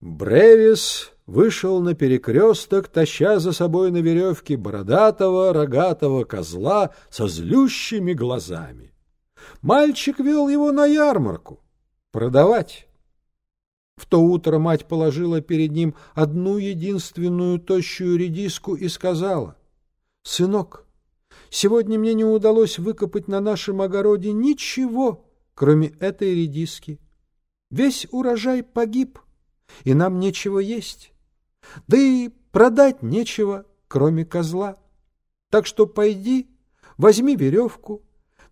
Бревис вышел на перекресток, таща за собой на веревке бородатого рогатого козла со злющими глазами. Мальчик вел его на ярмарку продавать. В то утро мать положила перед ним одну единственную тощую редиску и сказала, «Сынок, сегодня мне не удалось выкопать на нашем огороде ничего, кроме этой редиски. Весь урожай погиб» и нам нечего есть. Да и продать нечего, кроме козла. Так что пойди, возьми веревку,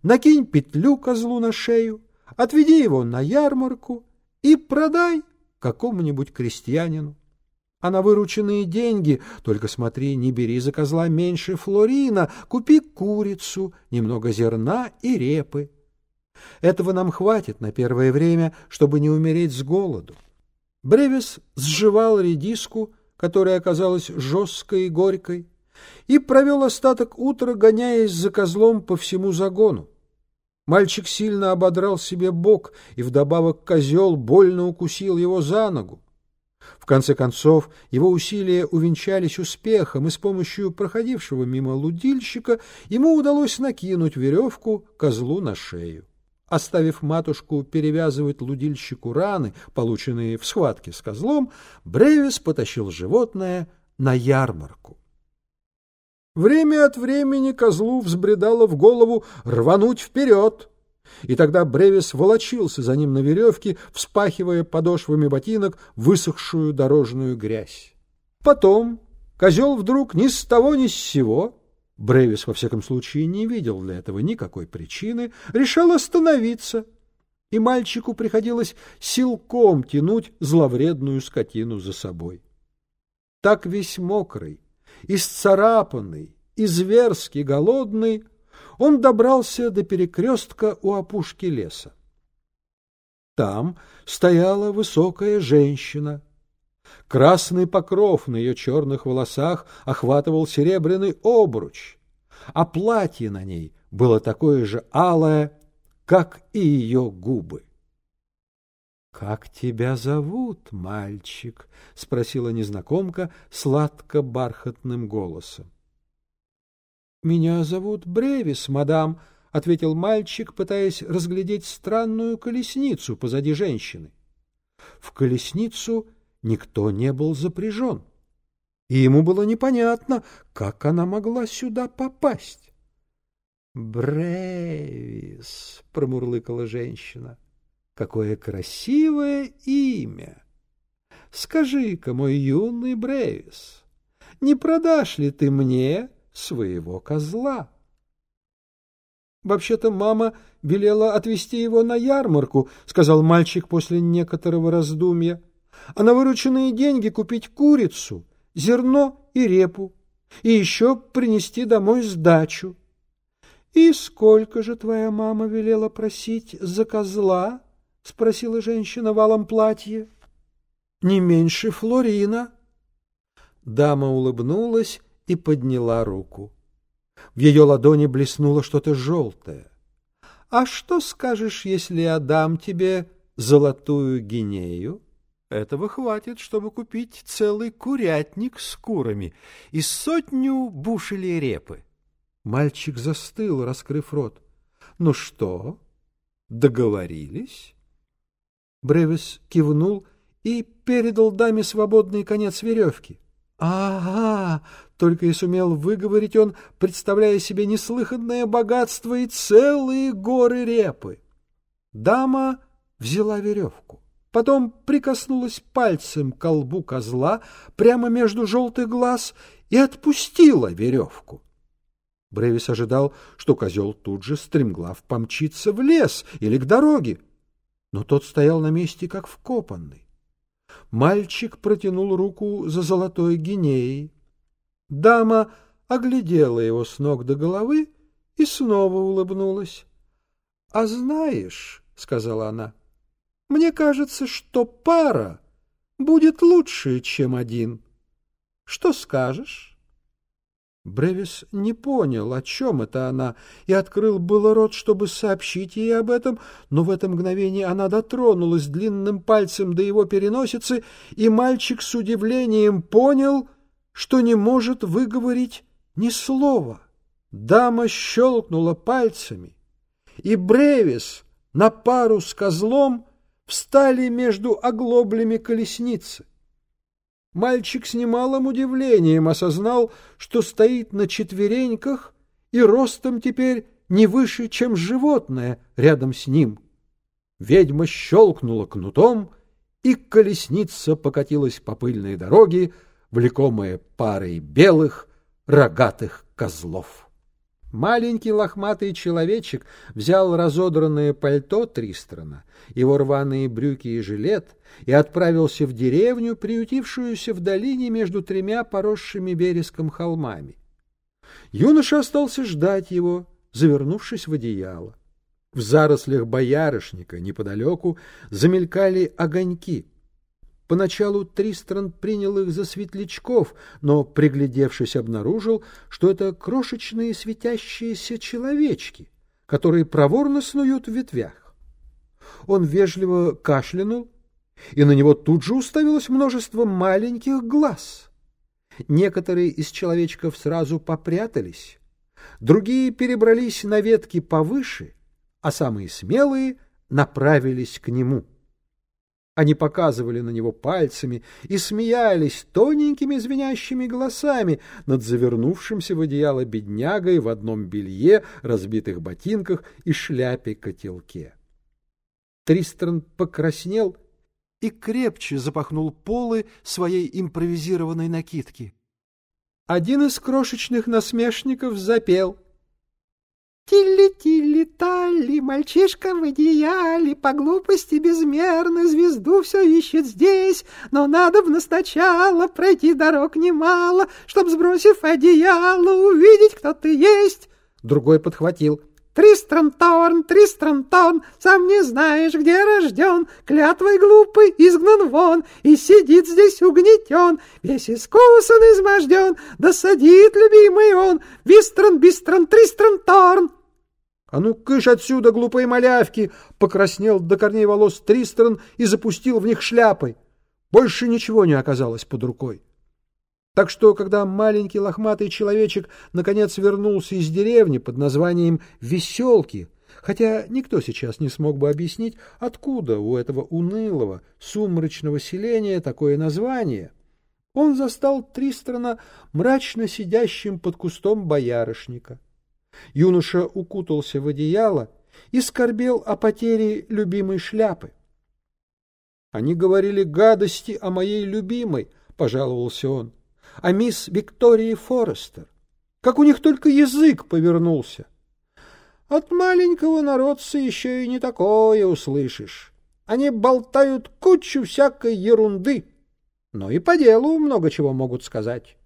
накинь петлю козлу на шею, отведи его на ярмарку и продай какому-нибудь крестьянину. А на вырученные деньги, только смотри, не бери за козла меньше флорина, купи курицу, немного зерна и репы. Этого нам хватит на первое время, чтобы не умереть с голоду. Бревис сживал редиску, которая оказалась жесткой и горькой, и провел остаток утра, гоняясь за козлом по всему загону. Мальчик сильно ободрал себе бок, и вдобавок козел больно укусил его за ногу. В конце концов, его усилия увенчались успехом, и с помощью проходившего мимо лудильщика ему удалось накинуть веревку козлу на шею. Оставив матушку перевязывать лудильщику раны, полученные в схватке с козлом, Бревис потащил животное на ярмарку. Время от времени козлу взбредало в голову рвануть вперед, и тогда Бревис волочился за ним на веревке, вспахивая подошвами ботинок высохшую дорожную грязь. Потом козел вдруг ни с того ни с сего Бревис, во всяком случае, не видел для этого никакой причины, решил остановиться, и мальчику приходилось силком тянуть зловредную скотину за собой. Так весь мокрый, исцарапанный и зверски голодный, он добрался до перекрестка у опушки леса. Там стояла высокая женщина — Красный покров на ее черных волосах охватывал серебряный обруч, а платье на ней было такое же алое, как и ее губы. — Как тебя зовут, мальчик? — спросила незнакомка сладко-бархатным голосом. — Меня зовут Бревис, мадам, — ответил мальчик, пытаясь разглядеть странную колесницу позади женщины. В колесницу никто не был запряжен, и ему было непонятно, как она могла сюда попасть. «Бревис», — промурлыкала женщина, — «какое красивое имя! Скажи-ка, мой юный Бревис, не продашь ли ты мне своего козла?» «Вообще-то мама велела отвезти его на ярмарку», — сказал мальчик после некоторого раздумья а на вырученные деньги купить курицу, зерно и репу, и еще принести домой сдачу. — И сколько же твоя мама велела просить за козла? — спросила женщина в алом платье. — Не меньше флорина. Дама улыбнулась и подняла руку. В ее ладони блеснуло что-то желтое. — А что скажешь, если я дам тебе золотую гинею? Этого хватит, чтобы купить целый курятник с курами и сотню бушелей репы. Мальчик застыл, раскрыв рот. — Ну что, договорились? Бревис кивнул и передал даме свободный конец веревки. «Ага!» — только и сумел выговорить он, представляя себе неслыханное богатство и целые горы репы. Дама взяла веревку потом прикоснулась пальцем к колбу козла прямо между желтых глаз и отпустила веревку. Бревис ожидал, что козел тут же стремглав помчится в лес или к дороге, но тот стоял на месте, как вкопанный. Мальчик протянул руку за золотой гинеей. Дама оглядела его с ног до головы и снова улыбнулась. — А знаешь, — сказала она, — мне кажется, что пара будет лучше, чем один. Что скажешь? Бревис не понял, о чем это она, и открыл было рот, чтобы сообщить ей об этом, но в это мгновение она дотронулась длинным пальцем до его переносицы, и мальчик с удивлением понял, что не может выговорить ни слова. Дама щелкнула пальцами, и Бревис на пару с козлом встали между оглоблями колесницы. Мальчик с немалым удивлением осознал, что стоит на четвереньках и ростом теперь не выше, чем животное рядом с ним. Ведьма щелкнула кнутом, и колесница покатилась по пыльной дороге, влекомая парой белых рогатых козлов. Маленький лохматый человечек взял разодранное пальто Тристрана, его рваные брюки и жилет, и отправился в деревню, приютившуюся в долине между тремя поросшими вереском холмами. Юноша остался ждать его, завернувшись в одеяло. В зарослях боярышника неподалеку замелькали огоньки — Поначалу Тристран принял их за светлячков, но, приглядевшись, обнаружил, что это крошечные светящиеся человечки, которые проворно снуют в ветвях. Он вежливо кашлянул, и на него тут же уставилось множество маленьких глаз. Некоторые из человечков сразу попрятались, другие перебрались на ветки повыше, а самые смелые направились к нему. Они показывали на него пальцами и смеялись тоненькими звенящими голосами над завернувшимся в одеяло беднягой в одном белье, разбитых ботинках и шляпе-котелке. Тристран покраснел и крепче запахнул полы своей импровизированной накидки. Один из крошечных насмешников запел — Тилли-тилли-талли, мальчишка в одеяле, По глупости безмерно звезду все ищет здесь, Но надо бы сначала пройти дорог немало, Чтоб, сбросив одеяло, увидеть, кто ты есть. Другой подхватил — Тристран Торн, Тристран Торн, сам не знаешь, где рожден, клятвой глупый изгнан вон, и сидит здесь угнетен, весь искусан, изможден, да садит любимый он, Вистран, Бистран, Тристран Торн. «А ну, кыш отсюда, глупые малявки!» — покраснел до корней волос Тристран и запустил в них шляпой. Больше ничего не оказалось под рукой. Так что, когда маленький лохматый человечек наконец вернулся из деревни под названием «Веселки», хотя никто сейчас не смог бы объяснить, откуда у этого унылого, сумрачного селения такое название, он застал Тристрана мрачно сидящим под кустом боярышника. Юноша укутался в одеяло и скорбел о потере любимой шляпы. «Они говорили гадости о моей любимой», — пожаловался он а мисс Виктории Форестер. Как у них только язык повернулся. От маленького народца еще и не такое услышишь. Они болтают кучу всякой ерунды, но и по делу много чего могут сказать.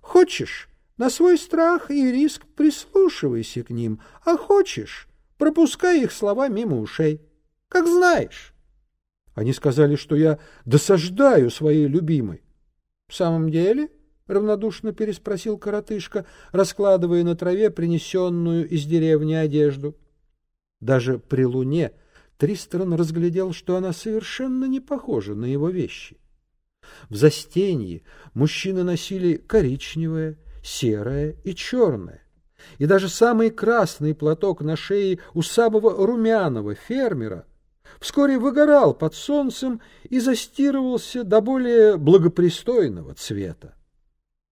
Хочешь, на свой страх и риск прислушивайся к ним, а хочешь, пропускай их слова мимо ушей. Как знаешь. Они сказали, что я досаждаю своей любимой. — В самом деле? — равнодушно переспросил коротышка, раскладывая на траве принесенную из деревни одежду. Даже при луне Тристран разглядел, что она совершенно не похожа на его вещи. В застенье мужчины носили коричневое, серое и черное. И даже самый красный платок на шее у самого румяного фермера вскоре выгорал под солнцем и застирывался до более благопристойного цвета.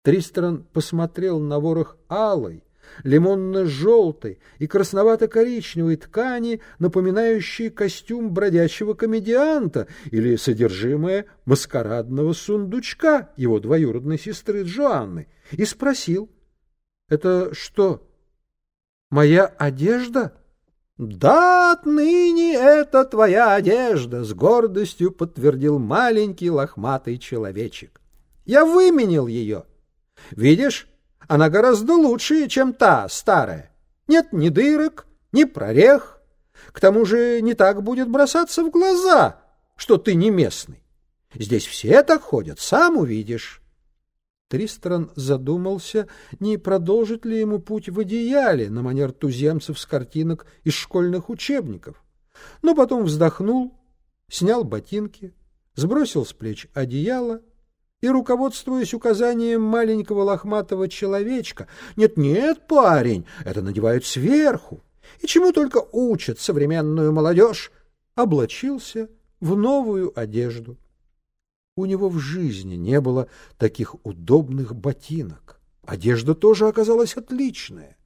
Тристран посмотрел на ворох алой, лимонно-желтой и красновато-коричневой ткани, напоминающей костюм бродячего комедианта или содержимое маскарадного сундучка его двоюродной сестры Джоанны, и спросил, «Это что, моя одежда?» «Да, отныне это твоя одежда», — с гордостью подтвердил маленький лохматый человечек. «Я выменил ее». Видишь, она гораздо лучше, чем та старая. Нет ни дырок, ни прорех. К тому же не так будет бросаться в глаза, что ты не местный. Здесь все так ходят, сам увидишь. Тристран задумался, не продолжит ли ему путь в одеяле на манер туземцев с картинок из школьных учебников. Но потом вздохнул, снял ботинки, сбросил с плеч одеяло и, руководствуясь указанием маленького лохматого человечка, «Нет-нет, парень, это надевают сверху, и чему только учат современную молодежь», облачился в новую одежду. У него в жизни не было таких удобных ботинок. Одежда тоже оказалась отличная.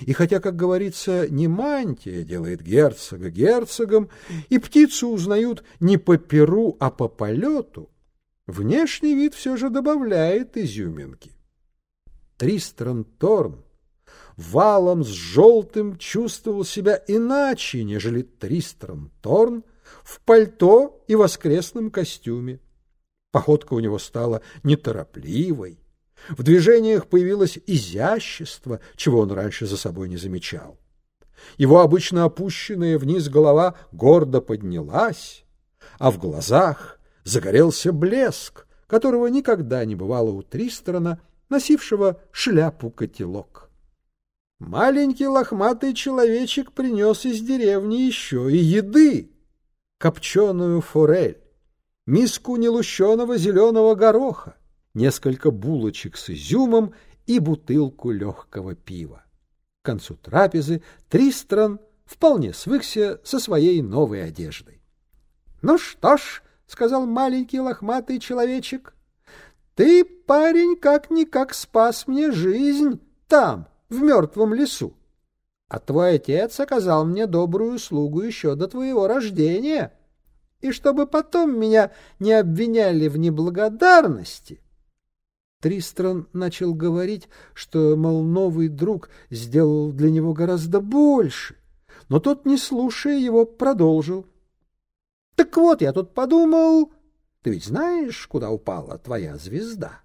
И хотя, как говорится, не мантия делает герцога герцогом, и птицу узнают не по перу, а по полету, внешний вид все же добавляет изюминки. Тристран Торн валом с желтым чувствовал себя иначе, нежели Тристран Торн в пальто и воскресном костюме. Походка у него стала неторопливой. В движениях появилось изящество, чего он раньше за собой не замечал. Его обычно опущенная вниз голова гордо поднялась, а в глазах загорелся блеск, которого никогда не бывало у Тристрана, носившего шляпу-котелок. Маленький лохматый человечек принес из деревни еще и еды, копченую форель миску нелущеного зеленого гороха, несколько булочек с изюмом и бутылку легкого пива. К концу трапезы Тристран вполне свыкся со своей новой одеждой. — Ну что ж, — сказал маленький лохматый человечек, — ты, парень, как-никак спас мне жизнь там, в мертвом лесу. А твой отец оказал мне добрую услугу еще до твоего рождения. — и чтобы потом меня не обвиняли в неблагодарности. Тристран начал говорить, что, мол, новый друг сделал для него гораздо больше, но тот, не слушая его, продолжил. — Так вот, я тут подумал, ты ведь знаешь, куда упала твоя звезда?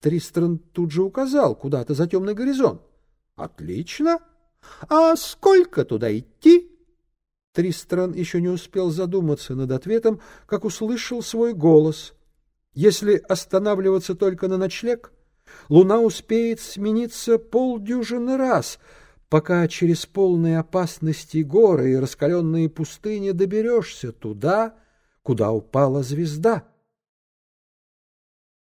Тристран тут же указал куда-то за темный горизонт. — Отлично. А сколько туда идти? — Тристран еще не успел задуматься над ответом, как услышал свой голос. Если останавливаться только на ночлег, луна успеет смениться полдюжины раз, пока через полные опасности горы и раскаленные пустыни доберешься туда, куда упала звезда.